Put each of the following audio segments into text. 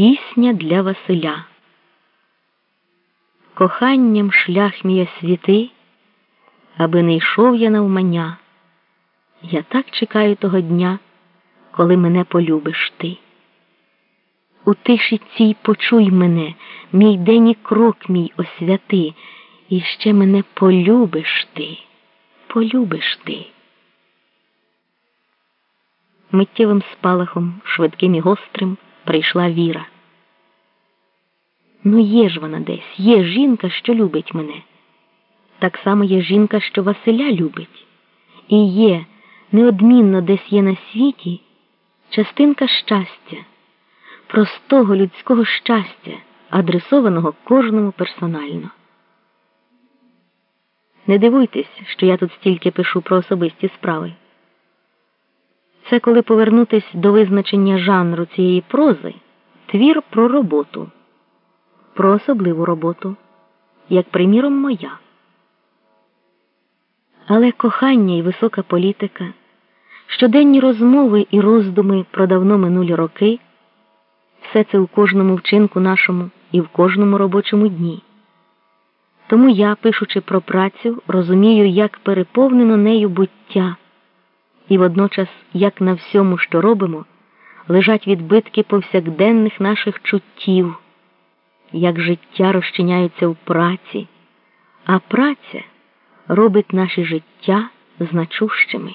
Пісня для Василя. Коханням шлях мій освіти, аби не йшов я навмання. Я так чекаю того дня, коли мене полюбиш ти. У тиші цій почуй мене, мій день і крок мій освяти, і ще мене полюбиш ти, полюбиш ти. Миттєвим спалахом, швидким і гострим, прийшла віра. Ну, є ж вона десь, є жінка, що любить мене. Так само є жінка, що Василя любить, і є, неодмінно десь є на світі частинка щастя, простого людського щастя, адресованого кожному персонально. Не дивуйтесь, що я тут стільки пишу про особисті справи. Це коли повернутись до визначення жанру цієї прози твір про роботу, про особливу роботу, як приміром моя. Але кохання і висока політика, щоденні розмови і роздуми про давно минулі роки, все це у кожному вчинку нашому і в кожному робочому дні. Тому я, пишучи про працю, розумію, як переповнено нею буття, і водночас, як на всьому, що робимо, лежать відбитки повсякденних наших чуттів, як життя розчиняються в праці, а праця робить наші життя значущими.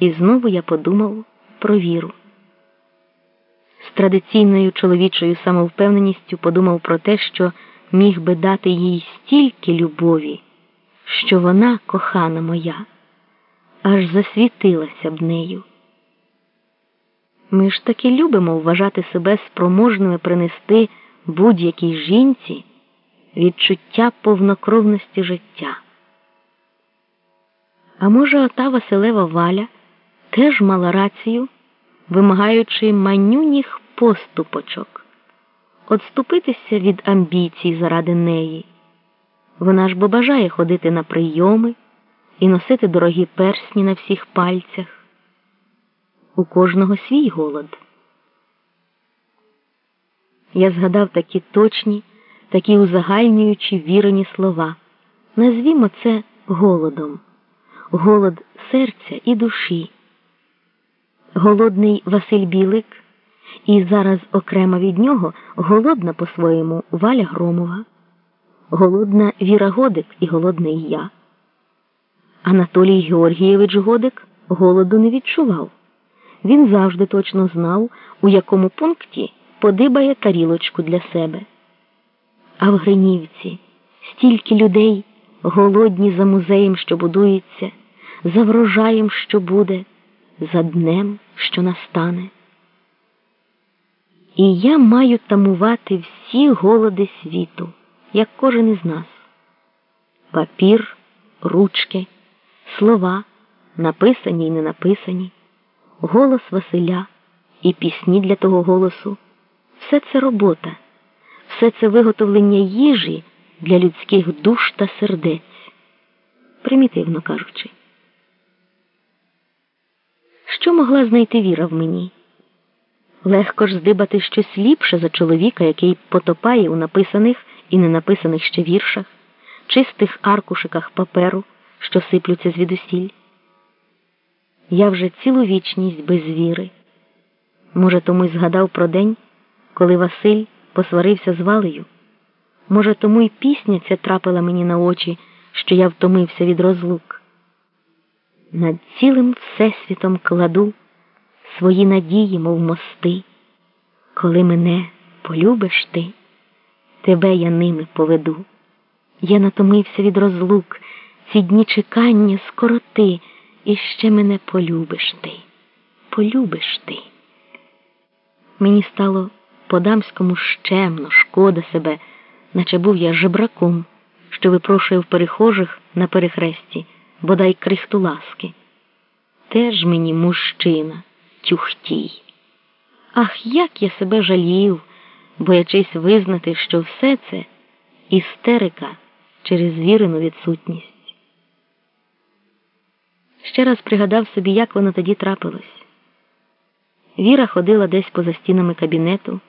І знову я подумав про віру. З традиційною чоловічою самовпевненістю подумав про те, що міг би дати їй стільки любові, що вона, кохана моя, аж засвітилася б нею. Ми ж таки любимо вважати себе спроможними принести будь-якій жінці відчуття повнокровності життя. А може, ота Василева Валя теж мала рацію, вимагаючи манюніх поступочок, отступитися від амбіцій заради неї. Вона ж бо бажає ходити на прийоми і носити дорогі персні на всіх пальцях. У кожного свій голод. Я згадав такі точні, такі узагальнюючі вірені слова. Назвімо це голодом, голод серця і душі. Голодний Василь Білик, і зараз окремо від нього голодна по-своєму Валя Громова, голодна Віра Годик і голодний я. Анатолій Георгійович Годик голоду не відчував. Він завжди точно знав, у якому пункті подибає тарілочку для себе. А в Гринівці стільки людей голодні за музеєм, що будується, за врожаєм, що буде, за днем, що настане. І я маю тамувати всі голоди світу, як кожен із нас. Папір, ручки, слова, написані й не написані, голос Василя і пісні для того голосу все це робота все це виготовлення їжі для людських душ та сердець, примітивно кажучи. Що могла знайти віра в мені? Легко ж здибати щось ліпше за чоловіка, який потопає у написаних і ненаписаних ще віршах, чистих аркушиках паперу, що сиплються звідусіль. Я вже цілу вічність без віри. Може, тому й згадав про день, коли Василь посварився з валею. Може, тому й пісня ця трапила мені на очі, що я втомився від розлук. Над цілим всесвітом кладу свої надії, мов мости. Коли мене полюбиш ти, тебе я ними поведу. Я натомився від розлук, ці дні чекання скороти, і ще мене полюбиш ти, полюбиш ти. Мені стало по-дамському щемно, шкода себе, наче був я жебраком, що випрошує в перехожих на перехресті, бодай крихту ласки. Теж мені мужчина, тюхтій. Ах, як я себе жалів, боячись визнати, що все це істерика через вірену відсутність. Ще раз пригадав собі, як воно тоді трапилось. Віра ходила десь поза стінами кабінету,